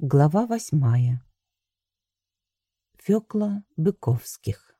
Глава восьмая. Фёкла Быковских.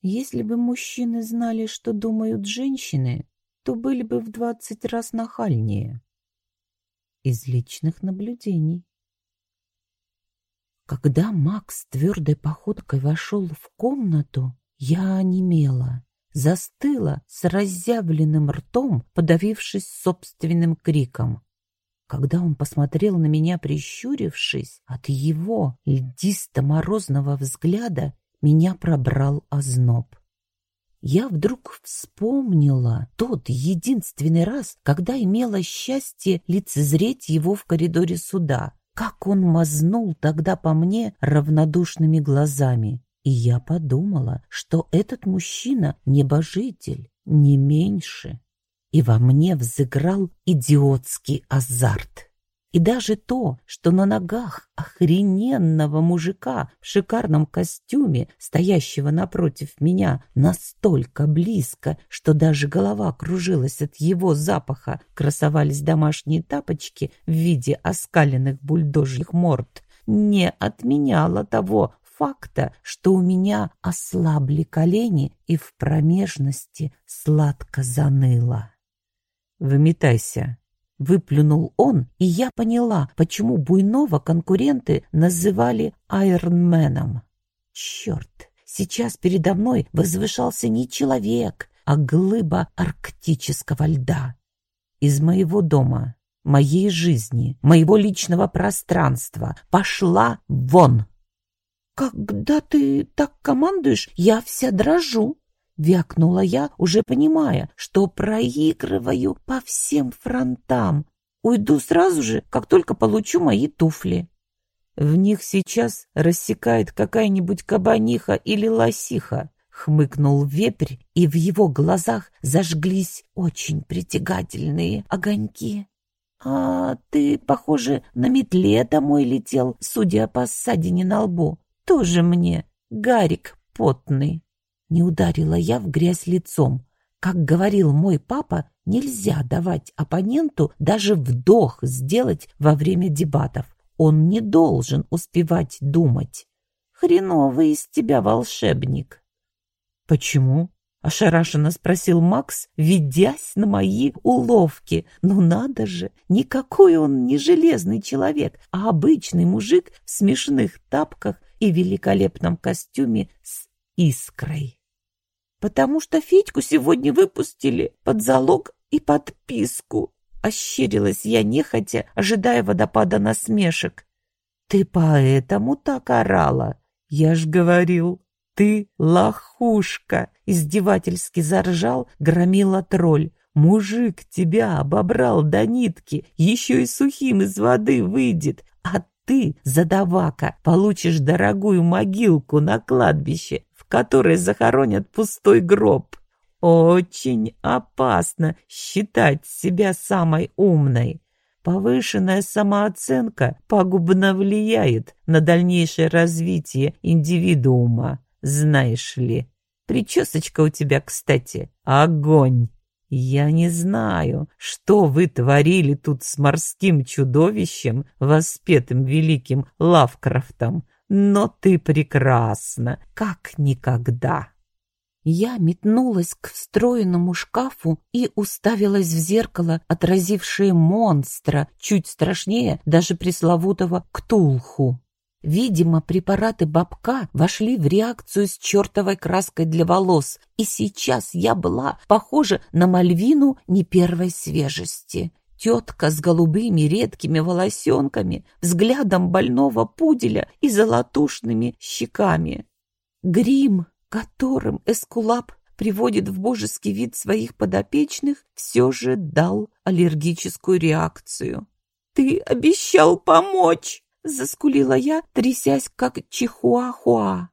Если бы мужчины знали, что думают женщины, то были бы в двадцать раз нахальнее. Из личных наблюдений. Когда Макс твердой походкой вошел в комнату, я онемела, застыла с разъявленным ртом, подавившись собственным криком. Когда он посмотрел на меня, прищурившись, от его льдисто-морозного взгляда меня пробрал озноб. Я вдруг вспомнила тот единственный раз, когда имела счастье лицезреть его в коридоре суда. Как он мазнул тогда по мне равнодушными глазами. И я подумала, что этот мужчина небожитель, не меньше и во мне взыграл идиотский азарт. И даже то, что на ногах охрененного мужика в шикарном костюме, стоящего напротив меня настолько близко, что даже голова кружилась от его запаха, красовались домашние тапочки в виде оскаленных бульдожьих морд, не отменяло того факта, что у меня ослабли колени и в промежности сладко заныло. «Выметайся!» Выплюнул он, и я поняла, почему Буйнова конкуренты называли Айронменом. Черт, сейчас передо мной возвышался не человек, а глыба арктического льда. Из моего дома, моей жизни, моего личного пространства пошла вон. «Когда ты так командуешь, я вся дрожу», Вякнула я, уже понимая, что проигрываю по всем фронтам. Уйду сразу же, как только получу мои туфли. В них сейчас рассекает какая-нибудь кабаниха или лосиха, хмыкнул вепрь, и в его глазах зажглись очень притягательные огоньки. «А ты, похоже, на метле домой летел, судя по ссадине на лбу. Тоже мне, Гарик потный». Не ударила я в грязь лицом. Как говорил мой папа, нельзя давать оппоненту даже вдох сделать во время дебатов. Он не должен успевать думать. Хреновый из тебя волшебник. Почему? Ошарашенно спросил Макс, ведясь на мои уловки. Ну надо же, никакой он не железный человек, а обычный мужик в смешных тапках и великолепном костюме с искрой потому что Федьку сегодня выпустили под залог и подписку. Ощерилась я нехотя, ожидая водопада насмешек. «Ты поэтому так орала? Я ж говорил, ты лохушка!» Издевательски заржал, громила тролль. «Мужик тебя обобрал до нитки, еще и сухим из воды выйдет, а ты, задавака, получишь дорогую могилку на кладбище которые захоронят пустой гроб. Очень опасно считать себя самой умной. Повышенная самооценка пагубно влияет на дальнейшее развитие индивидуума, знаешь ли. Причесочка у тебя, кстати, огонь. Я не знаю, что вы творили тут с морским чудовищем, воспетым великим Лавкрафтом, но ты прекрасна, как никогда. Я метнулась к встроенному шкафу и уставилась в зеркало, отразившее монстра, чуть страшнее даже пресловутого Ктулху. Видимо, препараты бабка вошли в реакцию с чертовой краской для волос, и сейчас я была похожа на Мальвину не первой свежести. Тетка с голубыми редкими волосенками, взглядом больного пуделя и золотушными щеками. Грим, которым Эскулап приводит в божеский вид своих подопечных, все же дал аллергическую реакцию. «Ты обещал помочь!» — заскулила я, трясясь, как чихуахуа.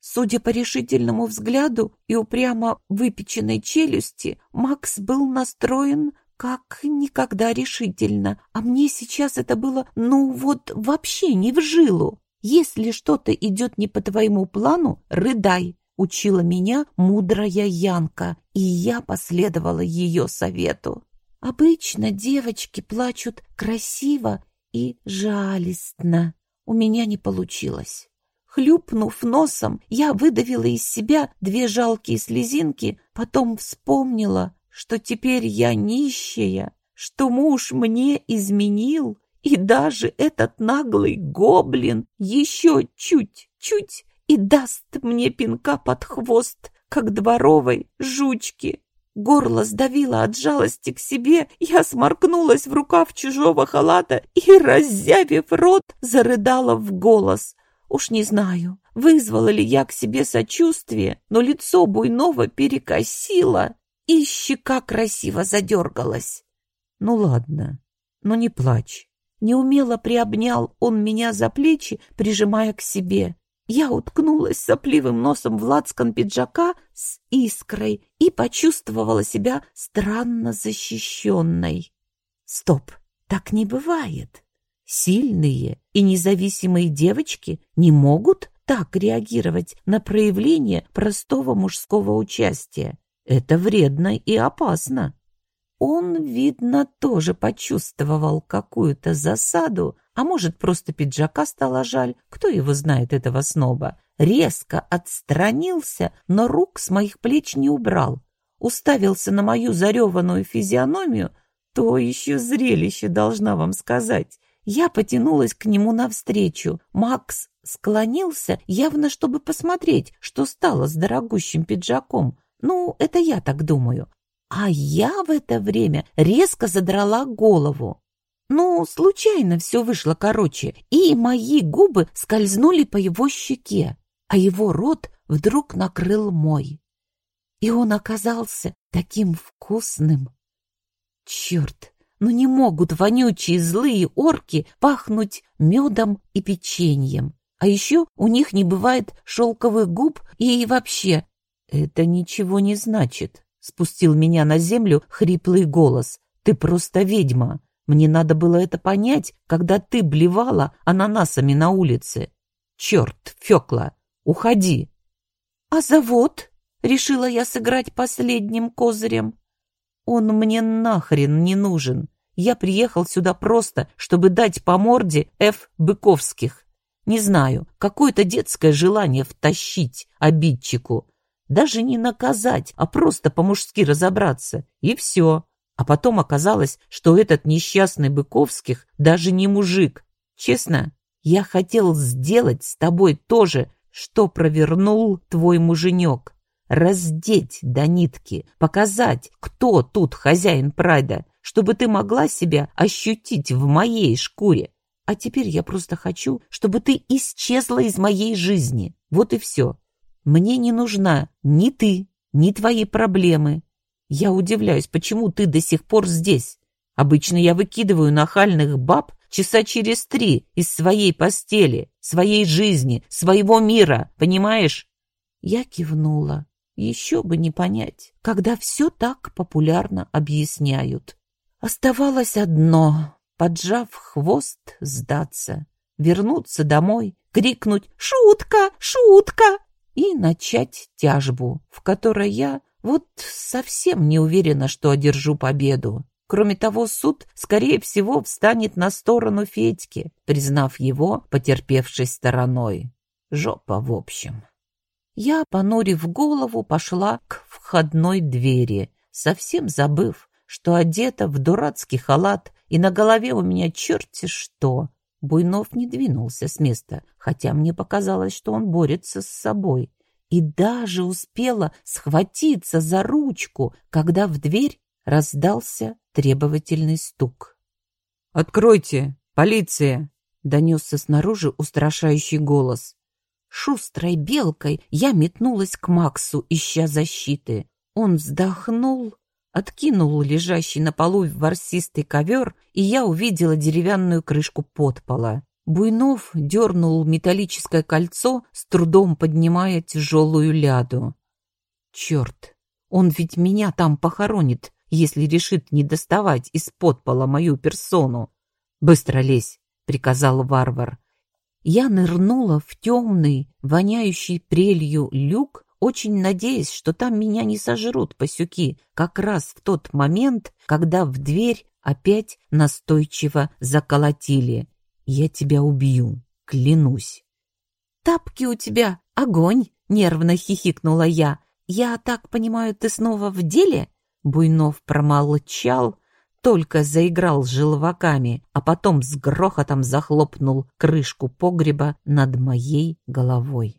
Судя по решительному взгляду и упрямо выпеченной челюсти, Макс был настроен как никогда решительно, а мне сейчас это было, ну вот, вообще не в жилу. Если что-то идет не по твоему плану, рыдай, учила меня мудрая Янка, и я последовала ее совету. Обычно девочки плачут красиво и жалестно. У меня не получилось. Хлюпнув носом, я выдавила из себя две жалкие слезинки, потом вспомнила, что теперь я нищая, что муж мне изменил, и даже этот наглый гоблин еще чуть-чуть и даст мне пинка под хвост, как дворовой жучки. Горло сдавило от жалости к себе, я сморкнулась в рукав чужого халата и, раззявив рот, зарыдала в голос. Уж не знаю, вызвала ли я к себе сочувствие, но лицо Буйного перекосило, и щека красиво задергалась. Ну ладно, но не плачь. Неумело приобнял он меня за плечи, прижимая к себе. Я уткнулась сопливым носом в лацкан пиджака с искрой и почувствовала себя странно защищенной. Стоп, так не бывает. Сильные и независимые девочки не могут так реагировать на проявление простого мужского участия. Это вредно и опасно. Он, видно, тоже почувствовал какую-то засаду, а может, просто пиджака стало жаль, кто его знает, этого сноба. Резко отстранился, но рук с моих плеч не убрал. Уставился на мою зареванную физиономию, то еще зрелище, должна вам сказать. Я потянулась к нему навстречу. Макс склонился, явно чтобы посмотреть, что стало с дорогущим пиджаком. Ну, это я так думаю. А я в это время резко задрала голову. Ну, случайно все вышло короче, и мои губы скользнули по его щеке, а его рот вдруг накрыл мой. И он оказался таким вкусным. Черт, ну не могут вонючие злые орки пахнуть медом и печеньем. А еще у них не бывает шелковых губ и вообще... Это ничего не значит. Спустил меня на землю хриплый голос. «Ты просто ведьма. Мне надо было это понять, когда ты блевала ананасами на улице. Черт, Фекла, уходи!» «А завод?» — решила я сыграть последним козырем. «Он мне нахрен не нужен. Я приехал сюда просто, чтобы дать по морде Ф. Быковских. Не знаю, какое-то детское желание втащить обидчику. Даже не наказать, а просто по-мужски разобраться. И все. А потом оказалось, что этот несчастный Быковских даже не мужик. Честно, я хотел сделать с тобой то же, что провернул твой муженек. Раздеть до нитки, показать, кто тут хозяин прайда, чтобы ты могла себя ощутить в моей шкуре. А теперь я просто хочу, чтобы ты исчезла из моей жизни. Вот и все. Мне не нужна ни ты, ни твои проблемы. Я удивляюсь, почему ты до сих пор здесь. Обычно я выкидываю нахальных баб часа через три из своей постели, своей жизни, своего мира, понимаешь?» Я кивнула. Еще бы не понять, когда все так популярно объясняют. Оставалось одно — поджав хвост, сдаться, вернуться домой, крикнуть «Шутка! Шутка!» И начать тяжбу, в которой я вот совсем не уверена, что одержу победу. Кроме того, суд, скорее всего, встанет на сторону Федьки, признав его потерпевшей стороной. Жопа в общем. Я, понурив голову, пошла к входной двери, совсем забыв, что одета в дурацкий халат, и на голове у меня черти что, Буйнов не двинулся с места, хотя мне показалось, что он борется с собой. И даже успела схватиться за ручку, когда в дверь раздался требовательный стук. «Откройте! Полиция!» — донесся снаружи устрашающий голос. Шустрой белкой я метнулась к Максу, ища защиты. Он вздохнул откинул лежащий на полу ворсистый ковер, и я увидела деревянную крышку подпола. Буйнов дернул металлическое кольцо, с трудом поднимая тяжелую ляду. Черт, он ведь меня там похоронит, если решит не доставать из подпола мою персону. «Быстро лезь!» — приказал варвар. Я нырнула в темный, воняющий прелью люк, очень надеясь, что там меня не сожрут пасюки, как раз в тот момент, когда в дверь опять настойчиво заколотили. «Я тебя убью, клянусь». «Тапки у тебя огонь!» — нервно хихикнула я. «Я так понимаю, ты снова в деле?» Буйнов промолчал, только заиграл желваками, а потом с грохотом захлопнул крышку погреба над моей головой.